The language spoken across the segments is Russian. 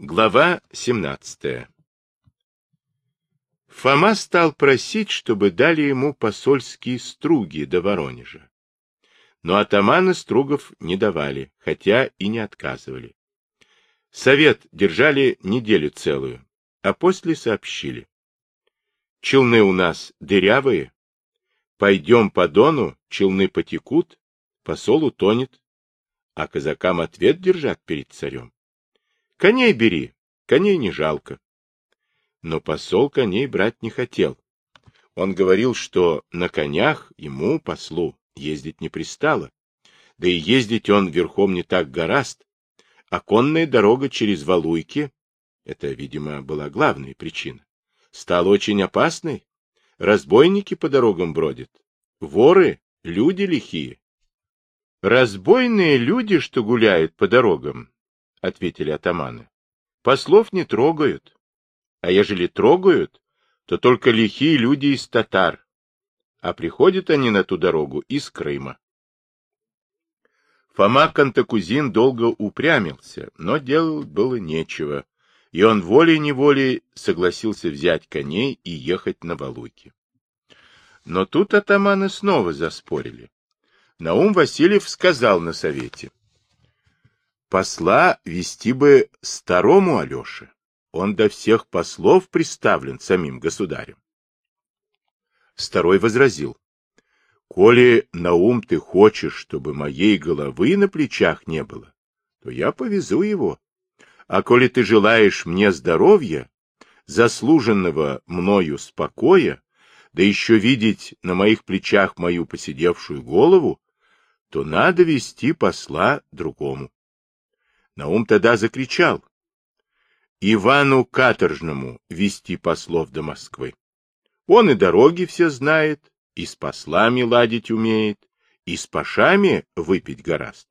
Глава 17 Фома стал просить, чтобы дали ему посольские струги до Воронежа. Но атаманы стругов не давали, хотя и не отказывали. Совет держали неделю целую, а после сообщили. Челны у нас дырявые, пойдем по дону, челны потекут, посол утонет, а казакам ответ держат перед царем. Коней бери, коней не жалко. Но посол коней брать не хотел. Он говорил, что на конях ему, послу, ездить не пристало. Да и ездить он верхом не так гораст. А конная дорога через Валуйки, это, видимо, была главная причина, стала очень опасной. Разбойники по дорогам бродят. Воры — люди лихие. Разбойные люди, что гуляют по дорогам, — ответили атаманы. — Послов не трогают. А ежели трогают, то только лихие люди из татар. А приходят они на ту дорогу из Крыма. Фома Кантакузин долго упрямился, но делать было нечего, и он волей-неволей согласился взять коней и ехать на Валуйки. Но тут атаманы снова заспорили. Наум Васильев сказал на совете. Посла вести бы старому Алёше. Он до всех послов приставлен самим государем. Старой возразил. Коли, Наум, ты хочешь, чтобы моей головы на плечах не было, то я повезу его. А коли ты желаешь мне здоровья, заслуженного мною спокоя, да еще видеть на моих плечах мою посидевшую голову, то надо вести посла другому. Наум тогда закричал. Ивану Каторжному вести послов до Москвы. Он и дороги все знает, и с послами ладить умеет, и с пашами выпить гораст.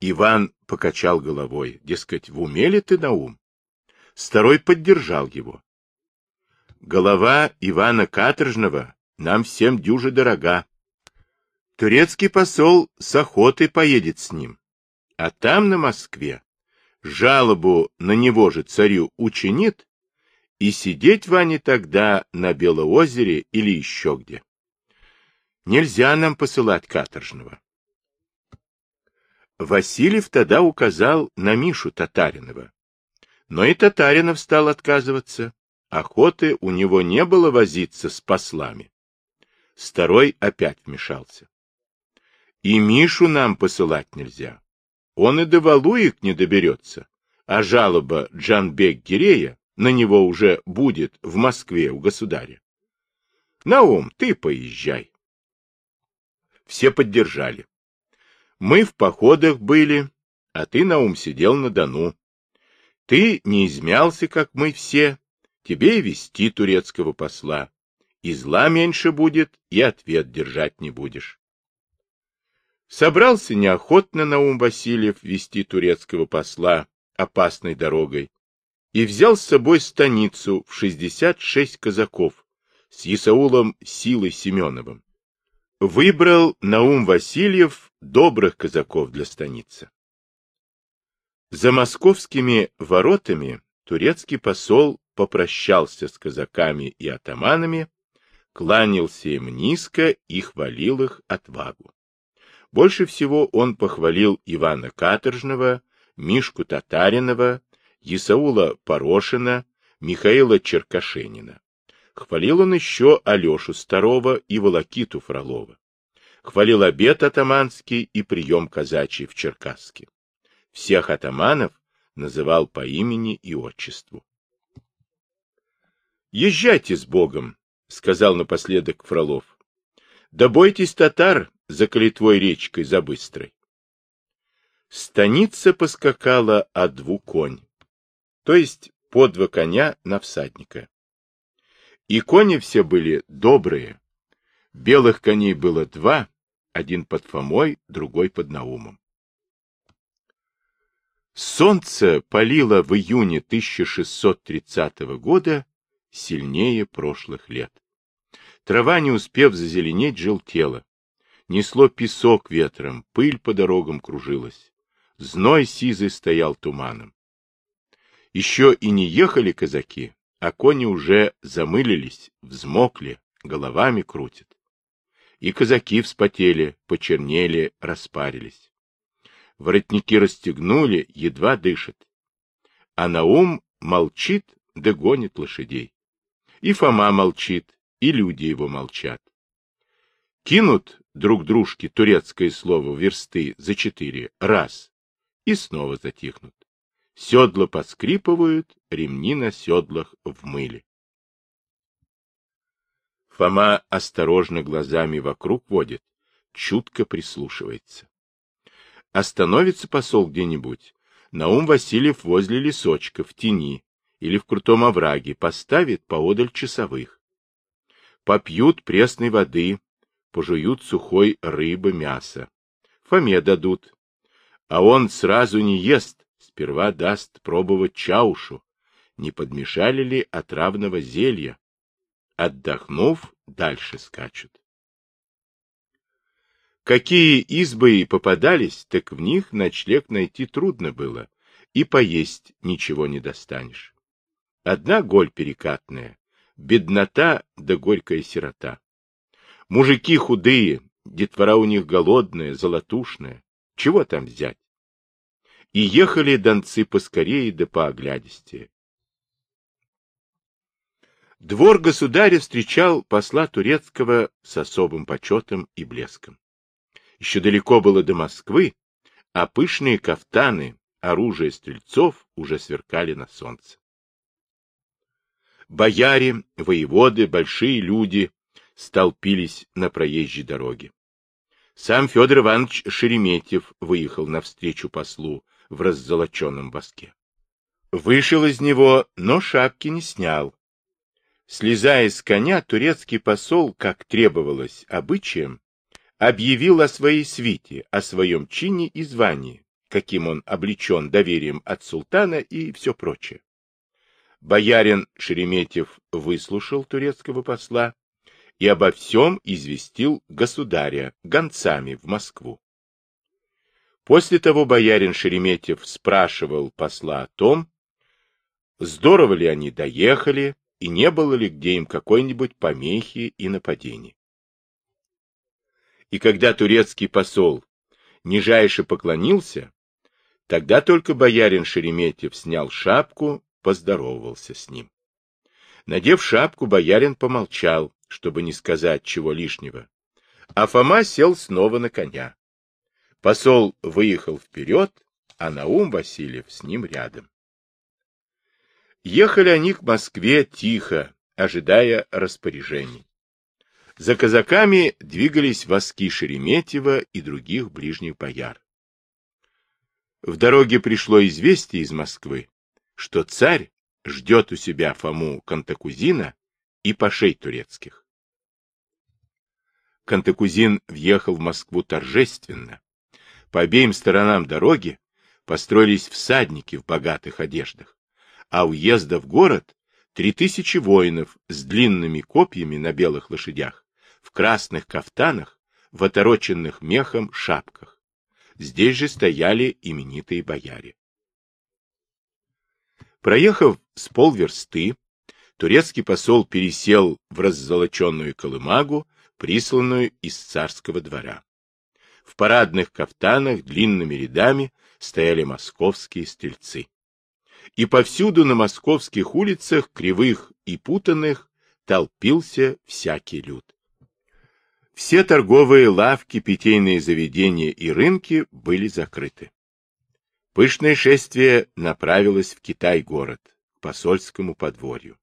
Иван покачал головой, дескать, в уме ли ты, Наум? Старой поддержал его. Голова Ивана Каторжного нам всем дюже дорога. Турецкий посол с охотой поедет с ним. А там, на Москве, жалобу на него же царю учинит, и сидеть Ване тогда на Белоозере или еще где. Нельзя нам посылать каторжного. Васильев тогда указал на Мишу Татаринова. Но и Татаринов стал отказываться. Охоты у него не было возиться с послами. Старой опять вмешался. И Мишу нам посылать нельзя. Он и до Валуек не доберется, а жалоба Джанбек Гирея на него уже будет в Москве у государя. Наум, ты поезжай. Все поддержали. Мы в походах были, а ты, Наум, сидел на Дону. Ты не измялся, как мы все, тебе и вести турецкого посла. И зла меньше будет, и ответ держать не будешь. Собрался неохотно Наум Васильев вести турецкого посла опасной дорогой и взял с собой станицу в 66 казаков с Исаулом Силой Семеновым. Выбрал Наум Васильев добрых казаков для станицы. За московскими воротами турецкий посол попрощался с казаками и атаманами, кланялся им низко и хвалил их отвагу. Больше всего он похвалил Ивана Каторжного, Мишку Татаринова, Исаула Порошина, Михаила Черкашенина. Хвалил он еще Алешу Старого и Волокиту Фролова. Хвалил обед атаманский и прием казачий в Черкасске. Всех атаманов называл по имени и отчеству. «Езжайте с Богом», — сказал напоследок Фролов. «Да бойтесь татар, за Калитвой речкой, за Быстрой. Станица поскакала о дву конь, то есть по два коня на всадника. И кони все были добрые. Белых коней было два, один под Фомой, другой под Наумом. Солнце палило в июне 1630 года сильнее прошлых лет. Трава, не успев зазеленеть, желтела. Несло песок ветром, пыль по дорогам кружилась. Зной сизый стоял туманом. Еще и не ехали казаки, а кони уже замылились, взмокли, головами крутят. И казаки вспотели, почернели, распарились. Воротники расстегнули, едва дышат. А Наум молчит да гонит лошадей. И Фома молчит, и люди его молчат. Кинут друг дружке турецкое слово версты за четыре раз, и снова затихнут. Седла поскрипывают, ремни на седлах в мыле. Фома осторожно глазами вокруг водит, чутко прислушивается. Остановится посол где-нибудь, Наум Васильев возле лесочка, в тени или в крутом овраге, поставит поодаль часовых. Попьют пресной воды, пожуют сухой рыбы, мяса. Фоме дадут. А он сразу не ест, сперва даст пробовать чаушу, не подмешали ли отравного зелья. Отдохнув, дальше скачут. Какие избы и попадались, так в них ночлег найти трудно было, и поесть ничего не достанешь. Одна голь перекатная, беднота да горькая сирота. Мужики худые, детвора у них голодная, золотушная. Чего там взять? и ехали донцы поскорее да пооглядистее. Двор государя встречал посла турецкого с особым почетом и блеском. Еще далеко было до Москвы, а пышные кафтаны, оружие стрельцов уже сверкали на солнце. Бояре, воеводы, большие люди столпились на проезжей дороге. Сам Федор Иванович Шереметьев выехал навстречу послу в раззолоченном воске. Вышел из него, но шапки не снял. Слезая с коня, турецкий посол, как требовалось обычаем, объявил о своей свите, о своем чине и звании, каким он облечен доверием от султана и все прочее. Боярин Шереметьев выслушал турецкого посла и обо всем известил государя гонцами в Москву. После того боярин Шереметьев спрашивал посла о том, здорово ли они доехали и не было ли где им какой-нибудь помехи и нападений. И когда турецкий посол нижайше поклонился, тогда только боярин Шереметьев снял шапку, поздоровался с ним. Надев шапку, боярин помолчал, чтобы не сказать чего лишнего, а Фома сел снова на коня. Посол выехал вперед, а Наум Васильев с ним рядом. Ехали они к Москве тихо, ожидая распоряжений. За казаками двигались воски Шереметьева и других ближних бояр. В дороге пришло известие из Москвы, что царь ждет у себя Фому Кантакузина и пашей турецких. Кантакузин въехал в Москву торжественно, по обеим сторонам дороги построились всадники в богатых одеждах, а уезда в город три тысячи воинов с длинными копьями на белых лошадях, в красных кафтанах, в отороченных мехом шапках. Здесь же стояли именитые бояре. Проехав с полверсты, турецкий посол пересел в раззолоченную колымагу, присланную из царского двора. В парадных кафтанах длинными рядами стояли московские стрельцы. И повсюду на московских улицах, кривых и путанных, толпился всякий люд. Все торговые лавки, питейные заведения и рынки были закрыты. Пышное шествие направилось в Китай-город, к посольскому подворью.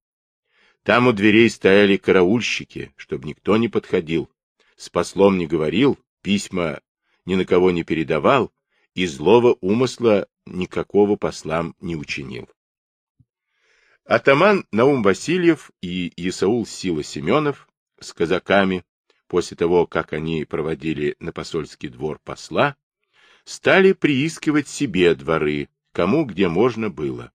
Там у дверей стояли караульщики, чтобы никто не подходил, с послом не говорил, письма ни на кого не передавал и злого умысла никакого послам не учинил. Атаман Наум Васильев и Исаул Сила Семенов с казаками, после того, как они проводили на посольский двор посла, стали приискивать себе дворы, кому где можно было.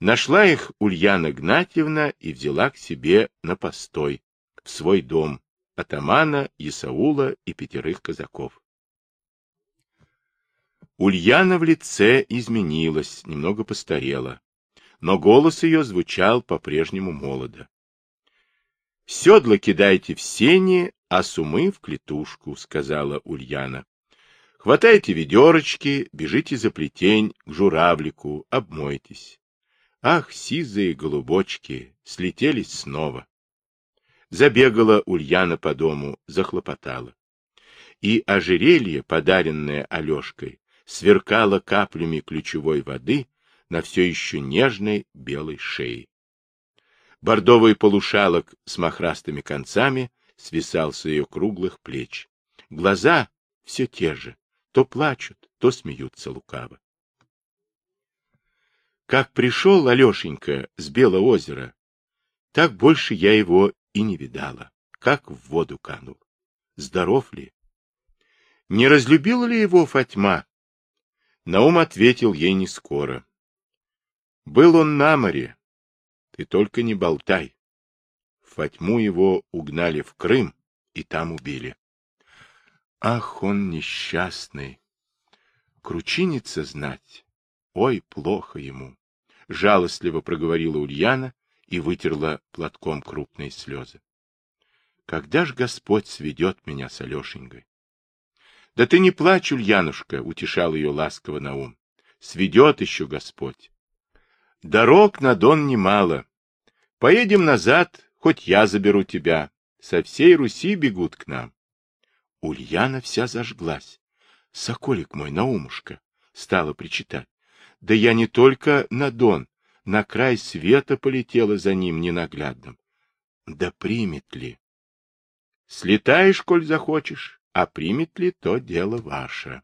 Нашла их Ульяна Гнатьевна и взяла к себе на постой, в свой дом, атамана, Исаула и пятерых казаков. Ульяна в лице изменилась, немного постарела. но голос ее звучал по-прежнему молодо. — Седла кидайте в сени, а сумы в клетушку, — сказала Ульяна. — Хватайте ведерочки, бежите за плетень к журавлику, обмойтесь. Ах, сизые голубочки, слетелись снова. Забегала Ульяна по дому, захлопотала. И ожерелье, подаренное Алешкой, сверкало каплями ключевой воды на все еще нежной белой шее. Бордовый полушалок с махрастыми концами свисал с ее круглых плеч. Глаза все те же, то плачут, то смеются лукаво. Как пришел Алешенька с Белого озера, так больше я его и не видала, как в воду канул. Здоров ли? Не разлюбила ли его Фатьма? Наум ответил ей не скоро. Был он на море. Ты только не болтай. Фатьму его угнали в Крым и там убили. Ах, он несчастный! Кручиниться знать. Ой, плохо ему! Жалостливо проговорила Ульяна и вытерла платком крупные слезы. Когда ж Господь сведет меня с Алешенькой? Да ты не плачь, Ульянушка, утешал ее ласково Наум. Сведет еще Господь. Дорог на Дон немало. Поедем назад, хоть я заберу тебя. Со всей Руси бегут к нам. Ульяна вся зажглась. Соколик мой, Наумушка, стала причитать. Да я не только на Дон, на край света полетела за ним ненаглядным. Да примет ли? Слетаешь, коль захочешь, а примет ли, то дело ваше.